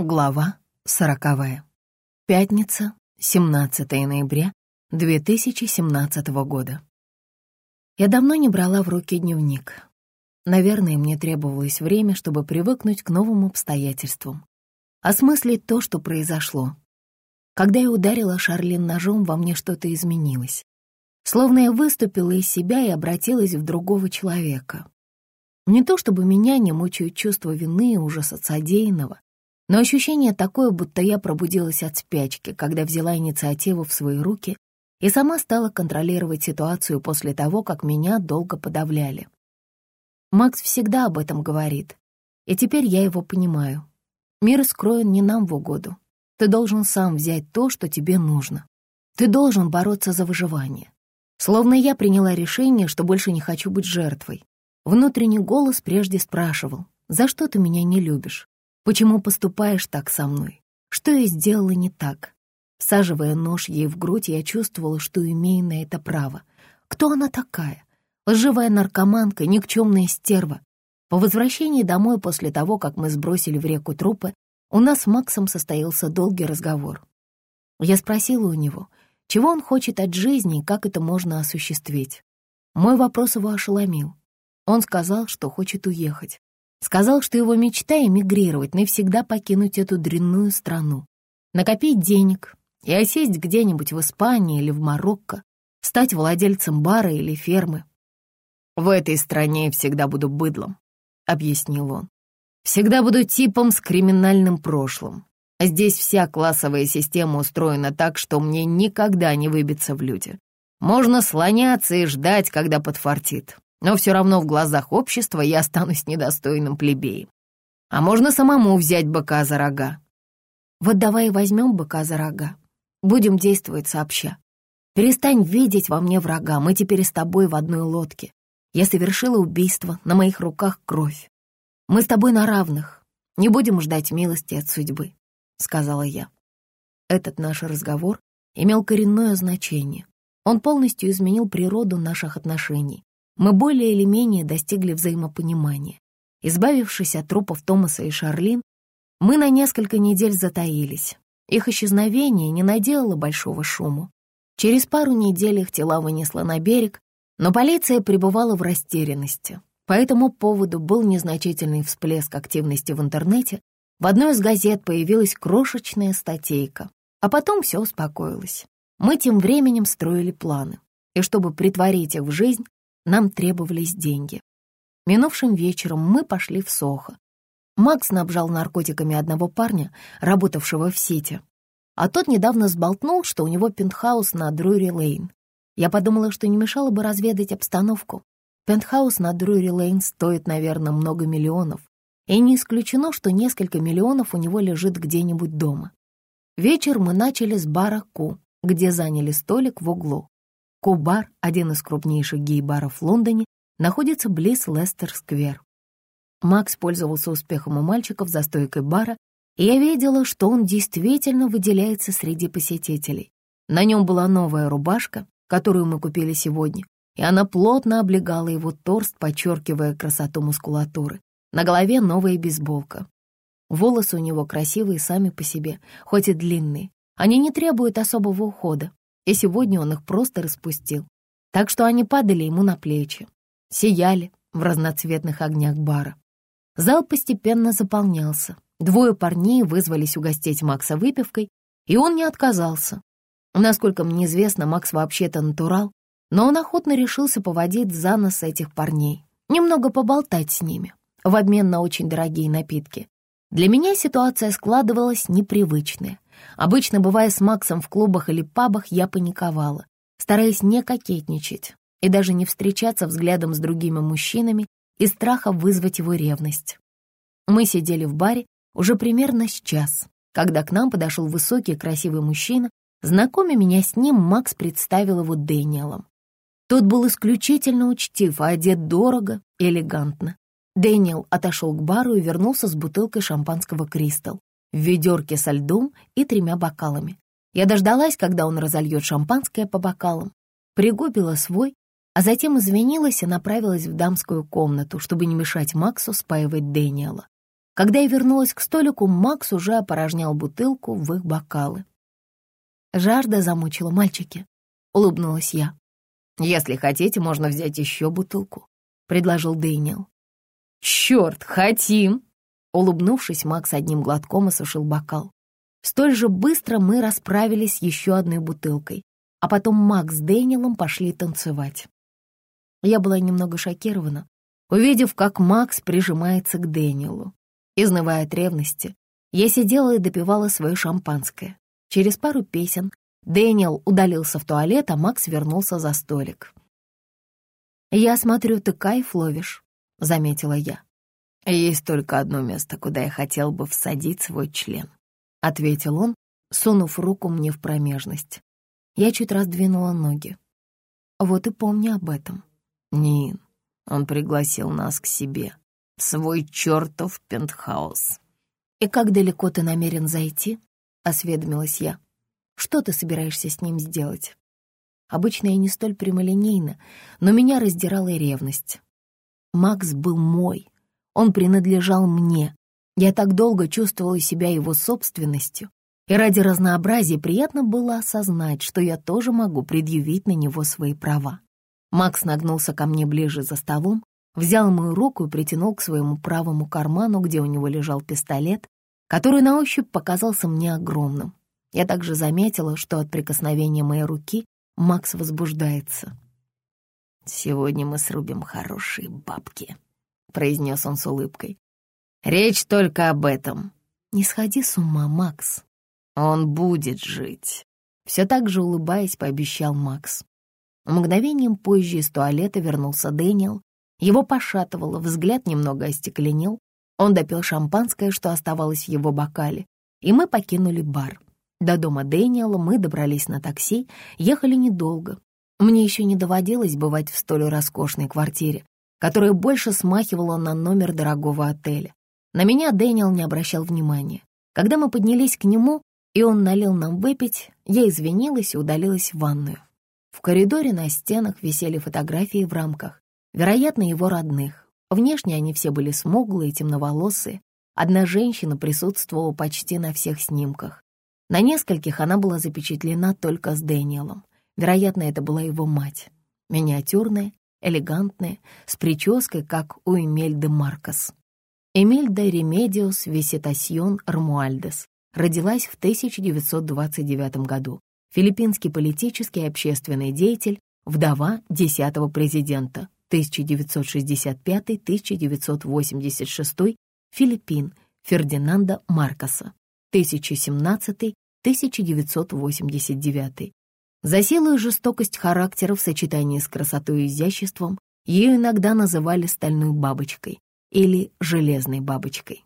Глава сороковая. Пятница, 17 ноября 2017 года. Я давно не брала в руки дневник. Наверное, мне требовалось время, чтобы привыкнуть к новым обстоятельствам. Осмыслить то, что произошло. Когда я ударила Шарлин ножом, во мне что-то изменилось. Словно я выступила из себя и обратилась в другого человека. Не то чтобы меня не мучают чувство вины и ужас от содеянного, но ощущение такое, будто я пробудилась от спячки, когда взяла инициативу в свои руки и сама стала контролировать ситуацию после того, как меня долго подавляли. Макс всегда об этом говорит, и теперь я его понимаю. Мир скроен не нам в угоду. Ты должен сам взять то, что тебе нужно. Ты должен бороться за выживание. Словно я приняла решение, что больше не хочу быть жертвой. Внутренний голос прежде спрашивал, «За что ты меня не любишь? Почему поступаешь так со мной? Что я сделала не так? Всаживая нож ей в грудь, я чувствовала, что имею на это право. Кто она такая? Лживая наркоманка, никчемная стерва. По возвращении домой после того, как мы сбросили в реку трупы, у нас с Максом состоялся долгий разговор. Я спросила у него, чего он хочет от жизни и как это можно осуществить. Мой вопрос его ошеломил. Он сказал, что хочет уехать. Сказал, что его мечта — эмигрировать, навсегда покинуть эту дрянную страну, накопить денег и осесть где-нибудь в Испании или в Марокко, стать владельцем бара или фермы. «В этой стране я всегда буду быдлом», — объяснил он. «Всегда буду типом с криминальным прошлым. Здесь вся классовая система устроена так, что мне никогда не выбиться в люди. Можно слоняться и ждать, когда подфартит но все равно в глазах общества я останусь недостойным плебеем. А можно самому взять быка за рога. Вот давай возьмем быка за рога. Будем действовать сообща. Перестань видеть во мне врага, мы теперь с тобой в одной лодке. Я совершила убийство, на моих руках кровь. Мы с тобой на равных, не будем ждать милости от судьбы, — сказала я. Этот наш разговор имел коренное значение. Он полностью изменил природу наших отношений мы более или менее достигли взаимопонимания. Избавившись от трупов Томаса и Шарлин, мы на несколько недель затаились. Их исчезновение не наделало большого шума. Через пару недель их тела вынесло на берег, но полиция пребывала в растерянности. По этому поводу был незначительный всплеск активности в интернете. В одной из газет появилась крошечная статейка, а потом все успокоилось. Мы тем временем строили планы, и чтобы притворить их в жизнь, нам требовались деньги. Минувшим вечером мы пошли в Сохо. Макс снабжал наркотиками одного парня, работавшего в сети. А тот недавно сболтнул, что у него пентхаус на Друри-Лейн. Я подумала, что не мешало бы разведать обстановку. Пентхаус на Друри-Лейн стоит, наверное, много миллионов. И не исключено, что несколько миллионов у него лежит где-нибудь дома. Вечер мы начали с бара Ку, где заняли столик в углу. Кубар, один из крупнейших гей-баров в Лондоне, находится близ Лестер-сквер. Макс пользовался успехом у мальчиков за стойкой бара, и я видела, что он действительно выделяется среди посетителей. На нем была новая рубашка, которую мы купили сегодня, и она плотно облегала его торс, подчеркивая красоту мускулатуры. На голове новая бейсболка. Волосы у него красивые сами по себе, хоть и длинные. Они не требуют особого ухода, и сегодня он их просто распустил. Так что они падали ему на плечи, сияли в разноцветных огнях бара. Зал постепенно заполнялся. Двое парней вызвались угостить Макса выпивкой, и он не отказался. Насколько мне известно, Макс вообще-то натурал, но он охотно решился поводить за нос этих парней, немного поболтать с ними, в обмен на очень дорогие напитки. Для меня ситуация складывалась непривычная. Обычно, бывая с Максом в клубах или пабах, я паниковала, стараясь не кокетничать и даже не встречаться взглядом с другими мужчинами из страха вызвать его ревность. Мы сидели в баре уже примерно с час, когда к нам подошел высокий красивый мужчина. Знакомя меня с ним, Макс представил его Дэниелом. Тот был исключительно учтив, а одет дорого и элегантно. Дэниел отошел к бару и вернулся с бутылкой шампанского «Кристалл» в ведерке со льдом и тремя бокалами. Я дождалась, когда он разольет шампанское по бокалам, пригубила свой, а затем извинилась и направилась в дамскую комнату, чтобы не мешать Максу спаивать Дэниела. Когда я вернулась к столику, Макс уже опорожнял бутылку в их бокалы. «Жажда замучила мальчики», — улыбнулась я. «Если хотите, можно взять еще бутылку», — предложил Дэниел. «Черт, хотим!» Улыбнувшись, Макс одним глотком осушил бокал. Столь же быстро мы расправились еще одной бутылкой, а потом Макс с Дэниелом пошли танцевать. Я была немного шокирована, увидев, как Макс прижимается к Дэниелу. Изнывая от ревности, я сидела и допивала свое шампанское. Через пару песен Дэниел удалился в туалет, а Макс вернулся за столик. «Я смотрю, ты кайф ловишь», — заметила я. «Есть только одно место, куда я хотел бы всадить свой член», — ответил он, сунув руку мне в промежность. Я чуть раздвинула ноги. Вот и помни об этом. Нин, он пригласил нас к себе свой чертов пентхаус. «И как далеко ты намерен зайти?» — осведомилась я. «Что ты собираешься с ним сделать?» Обычно я не столь прямолинейна, но меня раздирала ревность. Макс был мой, он принадлежал мне. Я так долго чувствовала себя его собственностью, и ради разнообразия приятно было осознать, что я тоже могу предъявить на него свои права. Макс нагнулся ко мне ближе за столом взял мою руку и притянул к своему правому карману, где у него лежал пистолет, который на ощупь показался мне огромным. Я также заметила, что от прикосновения моей руки Макс возбуждается. «Сегодня мы срубим хорошие бабки», — произнес он с улыбкой. «Речь только об этом». «Не сходи с ума, Макс. Он будет жить», — все так же улыбаясь, пообещал Макс. Мгновением позже из туалета вернулся Дэниел его пошатывало, взгляд немного остекленел. Он допил шампанское, что оставалось в его бокале, и мы покинули бар. До дома Дэниела мы добрались на такси, ехали недолго. Мне еще не доводилось бывать в столь роскошной квартире, которая больше смахивала на номер дорогого отеля. На меня Дэниел не обращал внимания. Когда мы поднялись к нему, и он налил нам выпить, я извинилась и удалилась в ванную. В коридоре на стенах висели фотографии в рамках вероятно, его родных. Внешне они все были смуглые, темноволосые. Одна женщина присутствовала почти на всех снимках. На нескольких она была запечатлена только с Дэниелом. Вероятно, это была его мать. Миниатюрная, элегантная, с прической, как у Имельды Маркос. Имельда Ремедиос Виситасьон Ромуальдес родилась в 1929 году. Филиппинский политический и общественный деятель, вдова десятого президента, 1965-1986, Филиппин, Фердинанда Маркоса, 1017-1989. За силу и жестокость характера в сочетании с красотой и изяществом ее иногда называли стальной бабочкой или железной бабочкой.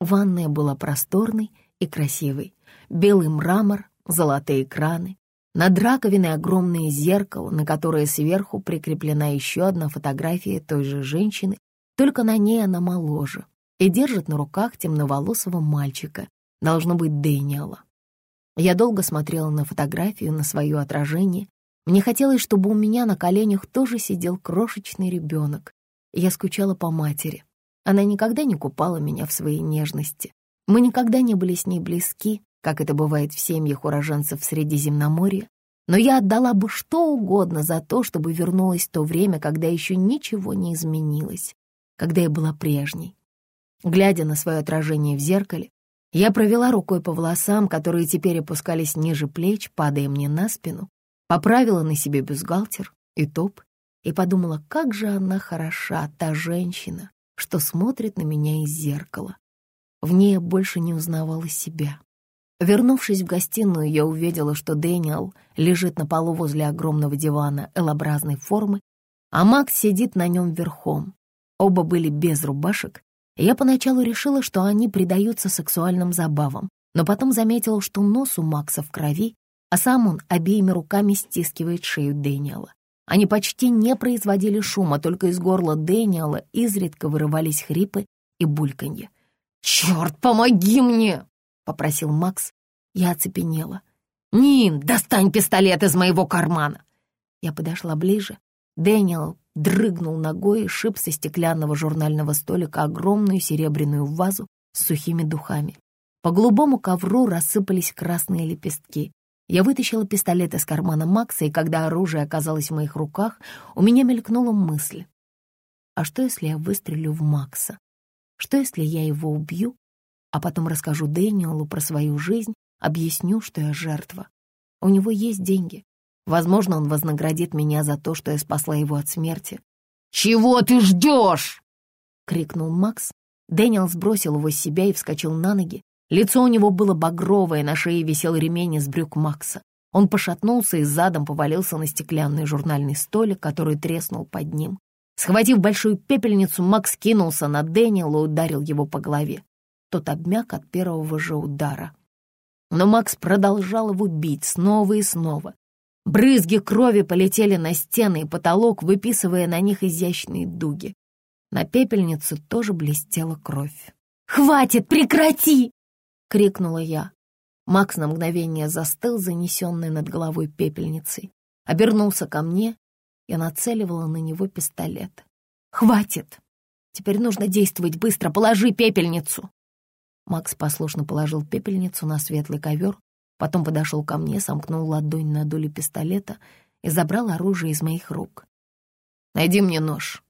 Ванная была просторной и красивой. Белый мрамор, золотые краны, над раковиной огромное зеркало, на которое сверху прикреплена еще одна фотография той же женщины, только на ней она моложе, и держит на руках темноволосого мальчика, должно быть Дэниела. Я долго смотрела на фотографию, на свое отражение. Мне хотелось, чтобы у меня на коленях тоже сидел крошечный ребенок. Я скучала по матери. Она никогда не купала меня в своей нежности. Мы никогда не были с ней близки, как это бывает в семьях уроженцев Средиземноморья, но я отдала бы что угодно за то, чтобы вернулось то время, когда еще ничего не изменилось, когда я была прежней. Глядя на свое отражение в зеркале, я провела рукой по волосам, которые теперь опускались ниже плеч, падая мне на спину, поправила на себе бюстгальтер и топ и подумала, как же она хороша, та женщина, что смотрит на меня из зеркала. В ней я больше не узнавала себя. Вернувшись в гостиную, я увидела, что Дэниел лежит на полу возле огромного дивана L-образной формы, а Макс сидит на нем верхом. Оба были без рубашек, я поначалу решила, что они предаются сексуальным забавам, но потом заметила, что нос у Макса в крови, а сам он обеими руками стискивает шею Дэниела. Они почти не производили шума, только из горла Дэниела изредка вырывались хрипы и бульканье. «Черт, помоги мне!» — попросил Макс. Я оцепенела. «Нин, достань пистолет из моего кармана!» Я подошла ближе. Дэниел дрыгнул ногой и шип со стеклянного журнального столика огромную серебряную вазу с сухими духами. По голубому ковру рассыпались красные лепестки. Я вытащила пистолет из кармана Макса, и когда оружие оказалось в моих руках, у меня мелькнула мысль. А что, если я выстрелю в Макса? Что, если я его убью, а потом расскажу Дэниелу про свою жизнь, объясню, что я жертва? У него есть деньги. Возможно, он вознаградит меня за то, что я спасла его от смерти. «Чего ты ждешь?» — крикнул Макс. Дэниел сбросил его с себя и вскочил на ноги. Лицо у него было багровое, на шее висел ремень из брюк Макса. Он пошатнулся и задом повалился на стеклянный журнальный столик, который треснул под ним. Схватив большую пепельницу, Макс кинулся на Дэниела и ударил его по голове. Тот обмяк от первого же удара. Но Макс продолжал его бить снова и снова. Брызги крови полетели на стены и потолок, выписывая на них изящные дуги. На пепельнице тоже блестела кровь. «Хватит, прекрати!» — крикнула я. Макс на мгновение застыл, занесенный над головой пепельницей. Обернулся ко мне я нацеливала на него пистолет. «Хватит! Теперь нужно действовать быстро. Положи пепельницу!» Макс послушно положил пепельницу на светлый ковер, потом подошел ко мне, сомкнул ладонь на дуле пистолета и забрал оружие из моих рук. «Найди мне нож».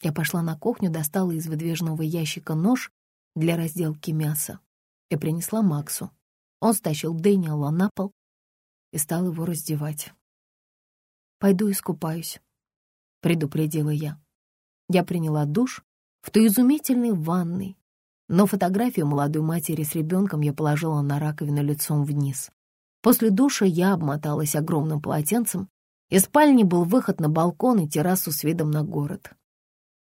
Я пошла на кухню, достала из выдвижного ящика нож для разделки мяса и принесла Максу. Он стащил Дэниела на пол и стал его раздевать. «Пойду искупаюсь», — предупредила я. Я приняла душ в той изумительной ванной, но фотографию молодой матери с ребенком я положила на раковину лицом вниз. После душа я обмоталась огромным полотенцем. Из спальни был выход на балкон и террасу с видом на город.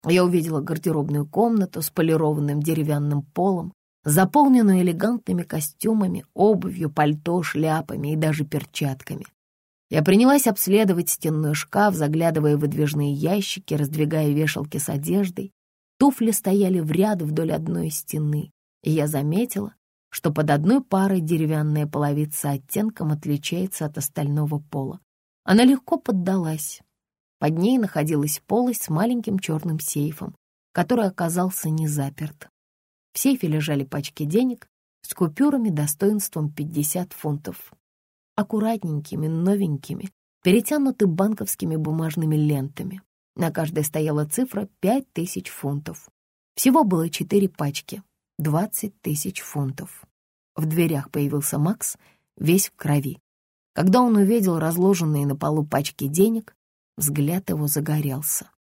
Я увидела гардеробную комнату с полированным деревянным полом, заполненную элегантными костюмами, обувью, пальто, шляпами и даже перчатками. Я принялась обследовать стенной шкаф, заглядывая в выдвижные ящики, раздвигая вешалки с одеждой. Туфли стояли в ряд вдоль одной стены, и я заметила, что под одной парой деревянная половица оттенком отличается от остального пола. Она легко поддалась. Под ней находилась полость с маленьким черным сейфом, который оказался не заперт. В сейфе лежали пачки денег с купюрами достоинством 50 фунтов аккуратненькими, новенькими, перетянуты банковскими бумажными лентами. На каждой стояла цифра пять тысяч фунтов. Всего было четыре пачки, двадцать тысяч фунтов. В дверях появился Макс, весь в крови. Когда он увидел разложенные на полу пачки денег, взгляд его загорелся.